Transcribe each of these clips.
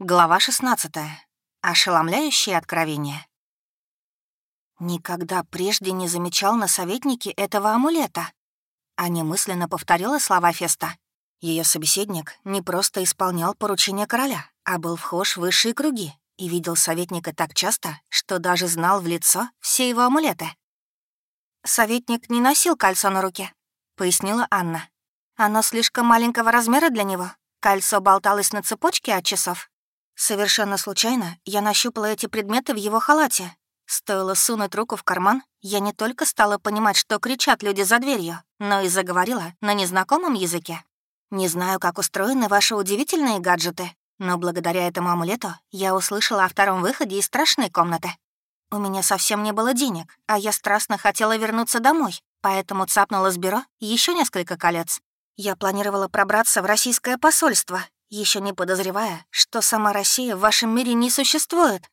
Глава 16. Ошеломляющее откровение. Никогда прежде не замечал на советнике этого амулета. Аня мысленно повторила слова Феста. Ее собеседник не просто исполнял поручения короля, а был вхож в высшие круги и видел советника так часто, что даже знал в лицо все его амулеты. «Советник не носил кольцо на руке», — пояснила Анна. «Оно слишком маленького размера для него. Кольцо болталось на цепочке от часов, Совершенно случайно я нащупала эти предметы в его халате. Стоило сунуть руку в карман, я не только стала понимать, что кричат люди за дверью, но и заговорила на незнакомом языке. Не знаю, как устроены ваши удивительные гаджеты, но благодаря этому амулету я услышала о втором выходе из страшной комнаты. У меня совсем не было денег, а я страстно хотела вернуться домой, поэтому цапнула с бюро еще несколько колец. Я планировала пробраться в российское посольство еще не подозревая, что сама Россия в вашем мире не существует.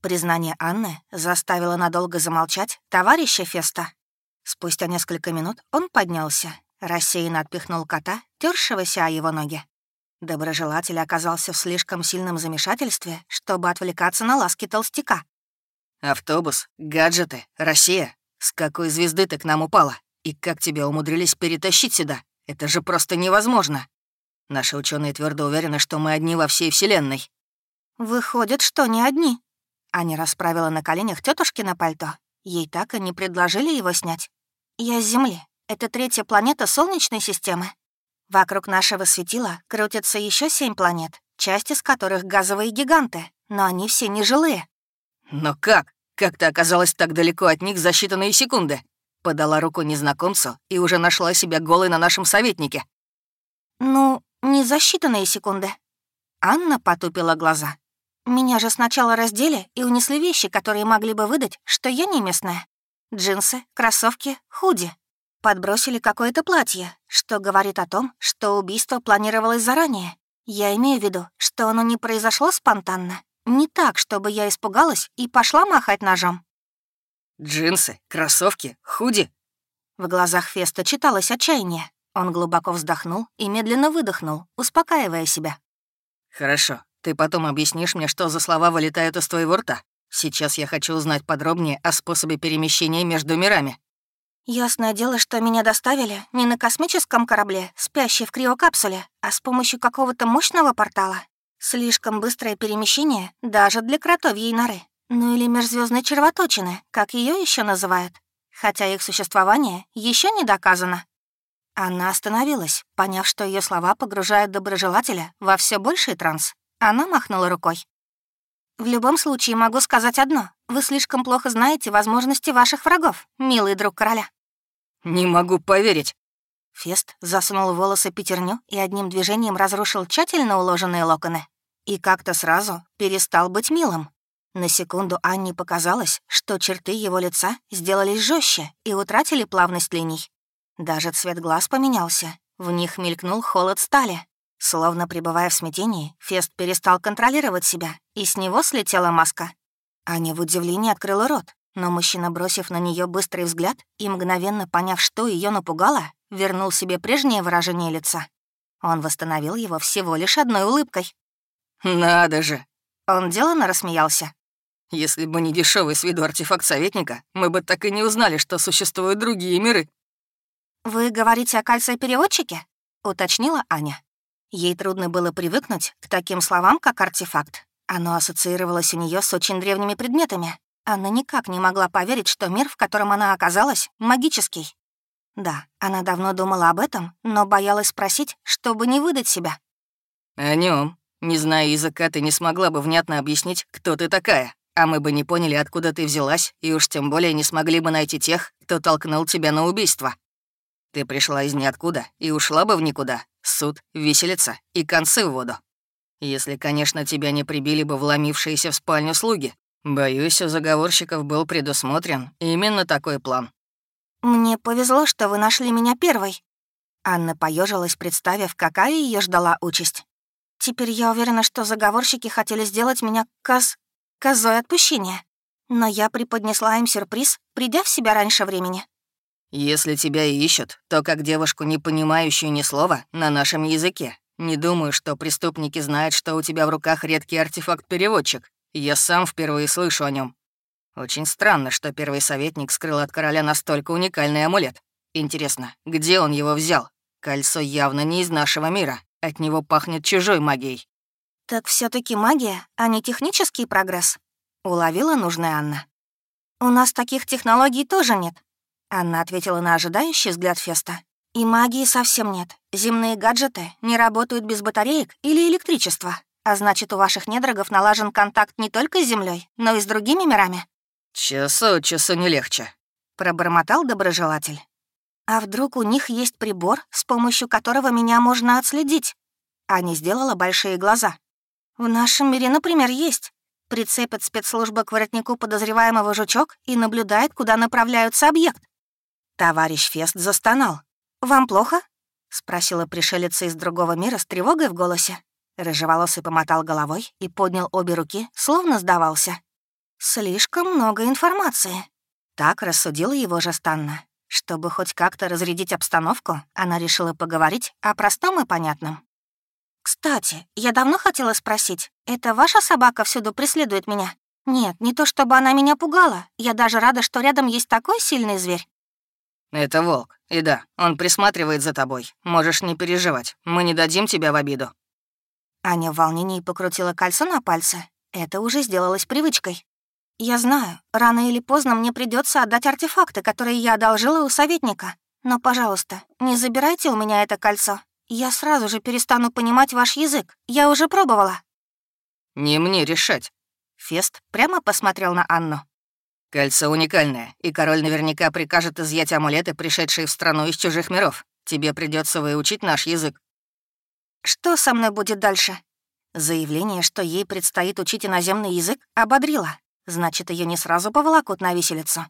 Признание Анны заставило надолго замолчать товарища Феста. Спустя несколько минут он поднялся, рассеянно отпихнул кота, тершегося о его ноги. Доброжелатель оказался в слишком сильном замешательстве, чтобы отвлекаться на ласки толстяка. «Автобус, гаджеты, Россия. С какой звезды ты к нам упала? И как тебя умудрились перетащить сюда? Это же просто невозможно!» Наши ученые твердо уверены, что мы одни во всей Вселенной. Выходит, что не одни. Аня расправила на коленях тетушки на пальто. Ей так и не предложили его снять. Я с Земли. Это третья планета Солнечной системы. Вокруг нашего светила крутятся еще семь планет, часть из которых газовые гиганты, но они все нежилые. Но как? Как ты оказалась так далеко от них за считанные секунды? Подала руку незнакомцу и уже нашла себя голой на нашем советнике. Ну, не за считанные секунды. Анна потупила глаза. Меня же сначала раздели и унесли вещи, которые могли бы выдать, что я не местная. Джинсы, кроссовки, худи. Подбросили какое-то платье, что говорит о том, что убийство планировалось заранее. Я имею в виду, что оно не произошло спонтанно. Не так, чтобы я испугалась и пошла махать ножом. «Джинсы, кроссовки, худи?» В глазах Феста читалось отчаяние. Он глубоко вздохнул и медленно выдохнул, успокаивая себя. «Хорошо, ты потом объяснишь мне, что за слова вылетают из твоего рта. Сейчас я хочу узнать подробнее о способе перемещения между мирами». «Ясное дело, что меня доставили не на космическом корабле, спящей в криокапсуле, а с помощью какого-то мощного портала. Слишком быстрое перемещение даже для кротовьей норы. Ну или межзвездной червоточины, как ее еще называют. Хотя их существование еще не доказано. Она остановилась, поняв, что ее слова погружают доброжелателя во все больший транс. Она махнула рукой. «В любом случае могу сказать одно. Вы слишком плохо знаете возможности ваших врагов, милый друг короля». «Не могу поверить». Фест засунул волосы пятерню и одним движением разрушил тщательно уложенные локоны. И как-то сразу перестал быть милым. На секунду Анне показалось, что черты его лица сделались жестче и утратили плавность линий. Даже цвет глаз поменялся. В них мелькнул холод стали. Словно пребывая в смятении, Фест перестал контролировать себя, и с него слетела маска. Аня в удивлении открыла рот, но мужчина, бросив на нее быстрый взгляд и мгновенно поняв, что ее напугало, вернул себе прежнее выражение лица. Он восстановил его всего лишь одной улыбкой. «Надо же!» Он деланно рассмеялся. «Если бы не дешевый с виду артефакт советника, мы бы так и не узнали, что существуют другие миры». «Вы говорите о кольце-переводчике?» — уточнила Аня. Ей трудно было привыкнуть к таким словам, как артефакт. Оно ассоциировалось у нее с очень древними предметами. Она никак не могла поверить, что мир, в котором она оказалась, магический. Да, она давно думала об этом, но боялась спросить, чтобы не выдать себя. «О нем. Не зная языка, ты не смогла бы внятно объяснить, кто ты такая. А мы бы не поняли, откуда ты взялась, и уж тем более не смогли бы найти тех, кто толкнул тебя на убийство. Ты пришла из ниоткуда и ушла бы в никуда. Суд, виселица и концы в воду. Если, конечно, тебя не прибили бы вломившиеся в спальню слуги. Боюсь, у заговорщиков был предусмотрен именно такой план. «Мне повезло, что вы нашли меня первой». Анна поежилась, представив, какая ее ждала участь. «Теперь я уверена, что заговорщики хотели сделать меня коз... козой отпущения. Но я преподнесла им сюрприз, придя в себя раньше времени. Если тебя ищут, то как девушку, не понимающую ни слова на нашем языке. Не думаю, что преступники знают, что у тебя в руках редкий артефакт-переводчик. Я сам впервые слышу о нем. Очень странно, что первый советник скрыл от короля настолько уникальный амулет. Интересно, где он его взял? Кольцо явно не из нашего мира. От него пахнет чужой магией. «Так все таки магия, а не технический прогресс?» — уловила нужная Анна. «У нас таких технологий тоже нет», — Анна ответила на ожидающий взгляд Феста. «И магии совсем нет. Земные гаджеты не работают без батареек или электричества. А значит, у ваших недорогов налажен контакт не только с Землей, но и с другими мирами». «Часу часу не легче», — пробормотал доброжелатель. «А вдруг у них есть прибор, с помощью которого меня можно отследить?» Аня сделала большие глаза. «В нашем мире, например, есть. Прицепят спецслужба к воротнику подозреваемого жучок и наблюдает, куда направляются объект». Товарищ Фест застонал. «Вам плохо?» — спросила пришелица из другого мира с тревогой в голосе. Рыжеволосый помотал головой и поднял обе руки, словно сдавался. «Слишком много информации». Так рассудила его же Станна. Чтобы хоть как-то разрядить обстановку, она решила поговорить о простом и понятном. «Кстати, я давно хотела спросить, это ваша собака всюду преследует меня? Нет, не то чтобы она меня пугала, я даже рада, что рядом есть такой сильный зверь». «Это волк, и да, он присматривает за тобой. Можешь не переживать, мы не дадим тебя в обиду». Аня в волнении покрутила кольцо на пальце. Это уже сделалось привычкой. «Я знаю, рано или поздно мне придется отдать артефакты, которые я одолжила у советника. Но, пожалуйста, не забирайте у меня это кольцо. Я сразу же перестану понимать ваш язык. Я уже пробовала». «Не мне решать». Фест прямо посмотрел на Анну. «Кольцо уникальное, и король наверняка прикажет изъять амулеты, пришедшие в страну из чужих миров. Тебе придется выучить наш язык». «Что со мной будет дальше?» Заявление, что ей предстоит учить иноземный язык, ободрило. Значит, ее не сразу поволокут на виселицу.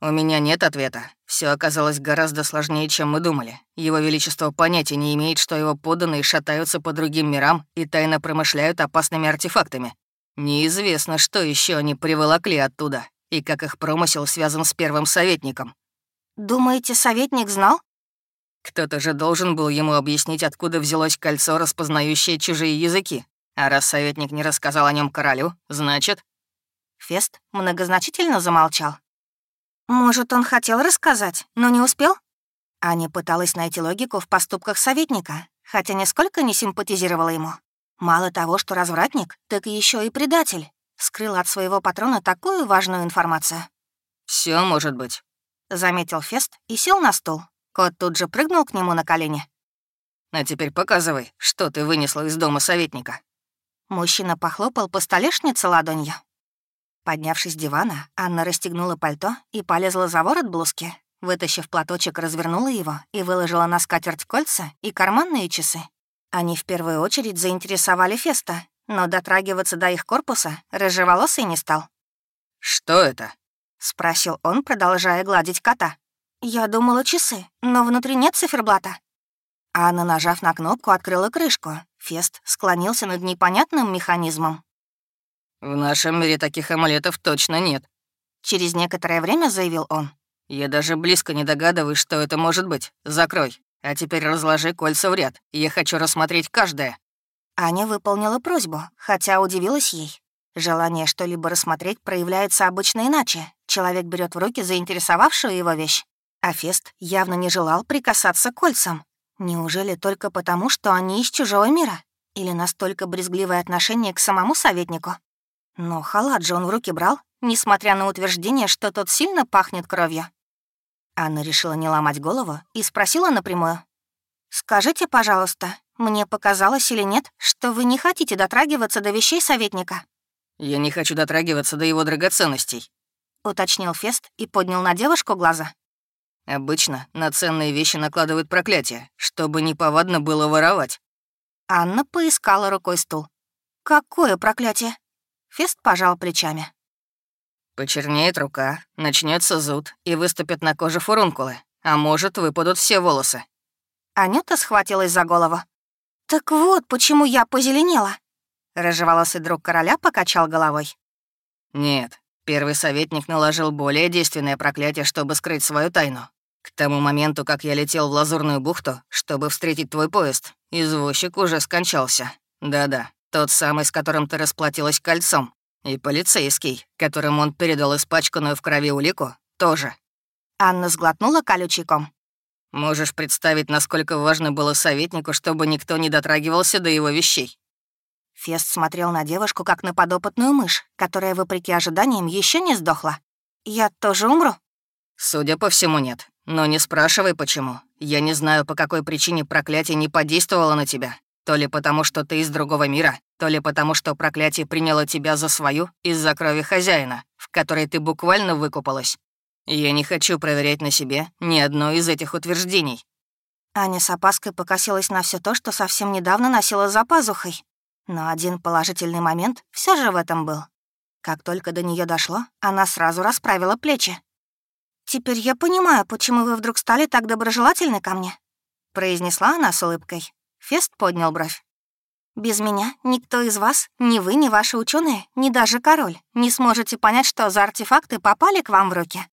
«У меня нет ответа. Все оказалось гораздо сложнее, чем мы думали. Его Величество понятия не имеет, что его подданные шатаются по другим мирам и тайно промышляют опасными артефактами. Неизвестно, что еще они приволокли оттуда, и как их промысел связан с первым советником». «Думаете, советник знал?» Кто-то же должен был ему объяснить, откуда взялось кольцо, распознающее чужие языки. А раз советник не рассказал о нем королю, значит... Фест многозначительно замолчал. «Может, он хотел рассказать, но не успел?» Аня пыталась найти логику в поступках советника, хотя нисколько не симпатизировала ему. Мало того, что развратник, так еще и предатель. Скрыл от своего патрона такую важную информацию. Все может быть», — заметил Фест и сел на стул. Кот тут же прыгнул к нему на колени. «А теперь показывай, что ты вынесла из дома советника». Мужчина похлопал по столешнице ладонью. Поднявшись с дивана, Анна расстегнула пальто и полезла за ворот блузки. Вытащив платочек, развернула его и выложила на скатерть кольца и карманные часы. Они в первую очередь заинтересовали Феста, но дотрагиваться до их корпуса рыжеволосый не стал. «Что это?» — спросил он, продолжая гладить кота. «Я думала часы, но внутри нет циферблата». Анна, нажав на кнопку, открыла крышку. Фест склонился над непонятным механизмом. «В нашем мире таких амулетов точно нет», — через некоторое время заявил он. «Я даже близко не догадываюсь, что это может быть. Закрой. А теперь разложи кольца в ряд. Я хочу рассмотреть каждое». Аня выполнила просьбу, хотя удивилась ей. Желание что-либо рассмотреть проявляется обычно иначе. Человек берет в руки заинтересовавшую его вещь. А Фест явно не желал прикасаться к кольцам. Неужели только потому, что они из чужого мира? Или настолько брезгливое отношение к самому советнику? Но халат же он в руки брал, несмотря на утверждение, что тот сильно пахнет кровью. Анна решила не ломать голову и спросила напрямую. «Скажите, пожалуйста, мне показалось или нет, что вы не хотите дотрагиваться до вещей советника?» «Я не хочу дотрагиваться до его драгоценностей», — уточнил Фест и поднял на девушку глаза. «Обычно на ценные вещи накладывают проклятие, чтобы неповадно было воровать». Анна поискала рукой стул. «Какое проклятие?» Фест пожал плечами. Почернеет рука, начнется зуд и выступят на коже фурункулы, а может, выпадут все волосы. Анюта схватилась за голову. «Так вот, почему я позеленела!» Рыжеволосый друг короля покачал головой. «Нет, первый советник наложил более действенное проклятие, чтобы скрыть свою тайну. К тому моменту, как я летел в Лазурную бухту, чтобы встретить твой поезд, извозчик уже скончался. Да-да, тот самый, с которым ты расплатилась кольцом. И полицейский, которому он передал испачканную в крови улику, тоже. Анна сглотнула колючий ком. Можешь представить, насколько важно было советнику, чтобы никто не дотрагивался до его вещей. Фест смотрел на девушку, как на подопытную мышь, которая, вопреки ожиданиям, еще не сдохла. «Я тоже умру?» «Судя по всему, нет. Но не спрашивай, почему. Я не знаю, по какой причине проклятие не подействовало на тебя. То ли потому, что ты из другого мира, то ли потому, что проклятие приняло тебя за свою из-за крови хозяина, в которой ты буквально выкупалась. Я не хочу проверять на себе ни одно из этих утверждений». Аня с опаской покосилась на все то, что совсем недавно носила за пазухой. Но один положительный момент все же в этом был. Как только до нее дошло, она сразу расправила плечи. «Теперь я понимаю, почему вы вдруг стали так доброжелательны ко мне», — произнесла она с улыбкой. Фест поднял бровь. «Без меня никто из вас, ни вы, ни ваши ученые, ни даже король, не сможете понять, что за артефакты попали к вам в руки.